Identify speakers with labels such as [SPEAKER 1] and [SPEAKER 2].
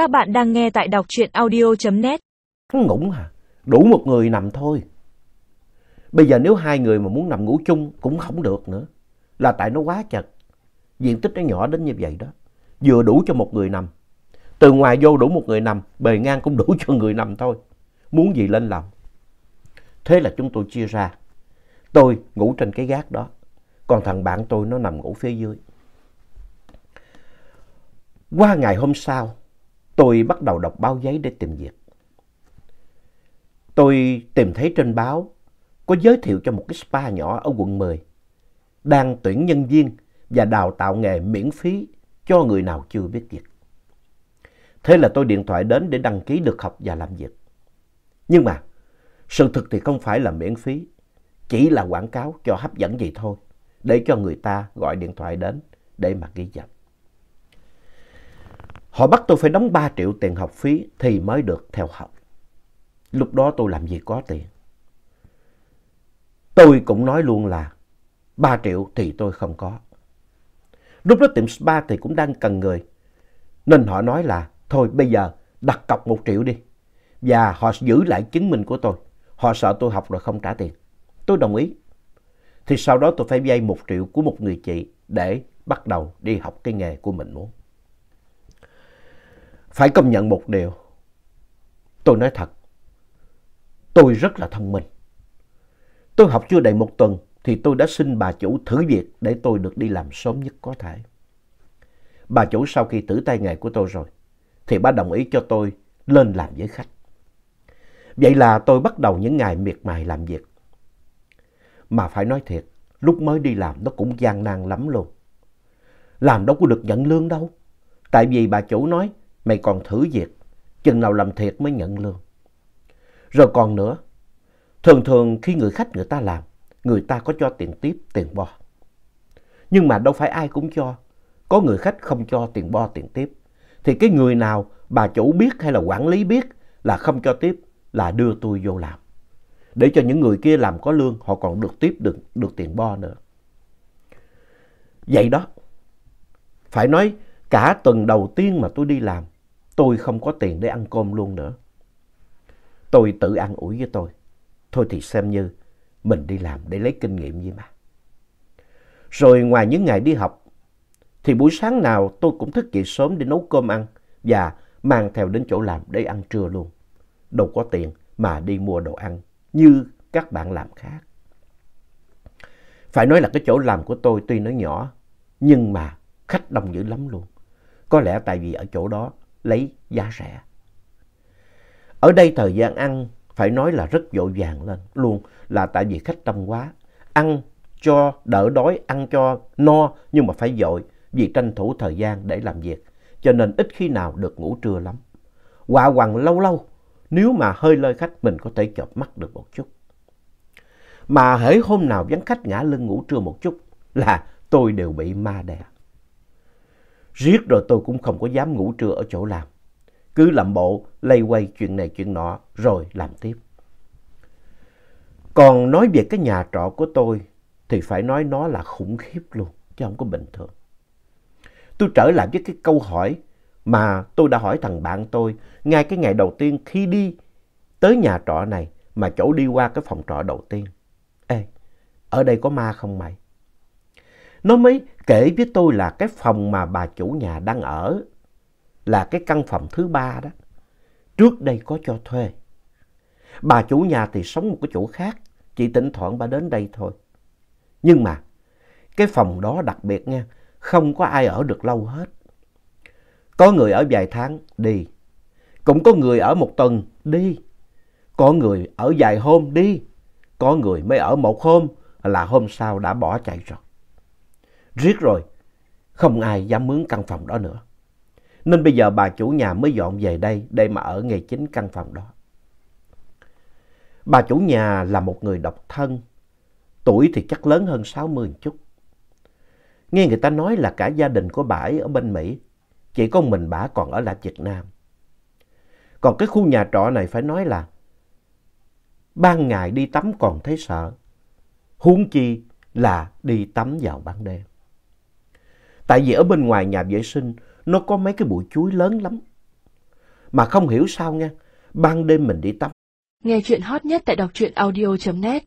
[SPEAKER 1] Các bạn đang nghe tại đọc truyện audio.net.
[SPEAKER 2] Hắn ngủng hả? À? Đủ một người nằm thôi. Bây giờ nếu hai người mà muốn nằm ngủ chung cũng không được nữa. Là tại nó quá chật. Diện tích nó nhỏ đến như vậy đó. Vừa đủ cho một người nằm. Từ ngoài vô đủ một người nằm, bề ngang cũng đủ cho người nằm thôi. Muốn gì lên lòng. Thế là chúng tôi chia ra. Tôi ngủ trên cái gác đó. Còn thằng bạn tôi nó nằm ngủ phía dưới. Qua ngày hôm sau, tôi bắt đầu đọc báo giấy để tìm việc. Tôi tìm thấy trên báo có giới thiệu cho một cái spa nhỏ ở quận 10 đang tuyển nhân viên và đào tạo nghề miễn phí cho người nào chưa biết việc. Thế là tôi điện thoại đến để đăng ký được học và làm việc. Nhưng mà sự thực thì không phải là miễn phí, chỉ là quảng cáo cho hấp dẫn vậy thôi, để cho người ta gọi điện thoại đến để mà ghi danh. Họ bắt tôi phải đóng 3 triệu tiền học phí thì mới được theo học. Lúc đó tôi làm gì có tiền. Tôi cũng nói luôn là 3 triệu thì tôi không có. Lúc đó tiệm spa thì cũng đang cần người. Nên họ nói là, thôi, bây giờ đặt cọc 1 triệu đi. Và họ giữ lại chứng minh của tôi. Họ sợ tôi học rồi không trả tiền. Tôi đồng ý. Thì sau đó tôi phải vay 1 triệu của một người chị để bắt đầu đi học cái nghề của mình muốn. Phải công nhận một điều. Tôi nói thật. Tôi rất là thông minh. Tôi học chưa đầy một tuần thì tôi đã xin bà chủ thử việc để tôi được đi làm sớm nhất có thể. Bà chủ sau khi thử tay nghề của tôi rồi thì bà đồng ý cho tôi lên làm với khách. Vậy là tôi bắt đầu những ngày miệt mài làm việc. Mà phải nói thiệt, lúc mới đi làm nó cũng gian nan lắm luôn. Làm đâu có được nhận lương đâu. Tại vì bà chủ nói mày còn thử việc, chừng nào làm thiệt mới nhận lương. Rồi còn nữa, thường thường khi người khách người ta làm, người ta có cho tiền tiếp, tiền bo. Nhưng mà đâu phải ai cũng cho. Có người khách không cho tiền bo, tiền tiếp. Thì cái người nào bà chủ biết hay là quản lý biết là không cho tiếp là đưa tôi vô làm. Để cho những người kia làm có lương, họ còn được tiếp được, được tiền bo nữa. Vậy đó, phải nói cả tuần đầu tiên mà tôi đi làm, tôi không có tiền để ăn cơm luôn nữa. Tôi tự ăn ủi với tôi. Thôi thì xem như mình đi làm để lấy kinh nghiệm gì mà. Rồi ngoài những ngày đi học, thì buổi sáng nào tôi cũng thức dậy sớm để nấu cơm ăn và mang theo đến chỗ làm để ăn trưa luôn. Đâu có tiền mà đi mua đồ ăn như các bạn làm khác. Phải nói là cái chỗ làm của tôi tuy nó nhỏ, nhưng mà khách đông dữ lắm luôn. Có lẽ tại vì ở chỗ đó lấy giá rẻ. Ở đây thời gian ăn phải nói là rất vội vàng lên luôn là tại vì khách đông quá. Ăn cho đỡ đói, ăn cho no nhưng mà phải vội vì tranh thủ thời gian để làm việc. Cho nên ít khi nào được ngủ trưa lắm. Quạ quằn lâu lâu nếu mà hơi lơi khách mình có thể chợp mắt được một chút. Mà hễ hôm nào vắng khách ngã lưng ngủ trưa một chút là tôi đều bị ma đè. Riết rồi tôi cũng không có dám ngủ trưa ở chỗ làm. Cứ làm bộ lây quay chuyện này chuyện nọ rồi làm tiếp. Còn nói về cái nhà trọ của tôi thì phải nói nó là khủng khiếp luôn chứ không có bình thường. Tôi trở lại với cái câu hỏi mà tôi đã hỏi thằng bạn tôi ngay cái ngày đầu tiên khi đi tới nhà trọ này mà chỗ đi qua cái phòng trọ đầu tiên. Ê, ở đây có ma không mày? Nó mới kể với tôi là cái phòng mà bà chủ nhà đang ở là cái căn phòng thứ ba đó. Trước đây có cho thuê. Bà chủ nhà thì sống một cái chỗ khác, chỉ tỉnh thoảng bà đến đây thôi. Nhưng mà cái phòng đó đặc biệt nha, không có ai ở được lâu hết. Có người ở vài tháng đi, cũng có người ở một tuần đi, có người ở vài hôm đi, có người mới ở một hôm là hôm sau đã bỏ chạy rồi. Riết rồi, không ai dám mướn căn phòng đó nữa. Nên bây giờ bà chủ nhà mới dọn về đây để mà ở ngay chính căn phòng đó. Bà chủ nhà là một người độc thân, tuổi thì chắc lớn hơn 60 chút. Nghe người ta nói là cả gia đình của bà ấy ở bên Mỹ, chỉ có mình bà còn ở lại Việt Nam. Còn cái khu nhà trọ này phải nói là ban ngày đi tắm còn thấy sợ, huống chi là đi tắm vào ban đêm. Tại vì ở bên ngoài nhà vệ sinh nó có mấy cái bụi chuối lớn lắm. Mà không hiểu sao nha, ban đêm mình đi tắm.
[SPEAKER 3] Nghe chuyện hot nhất tại đọc truyện audio.net